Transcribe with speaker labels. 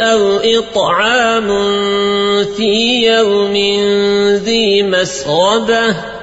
Speaker 1: أو إطعام في يوم ذي مسغبة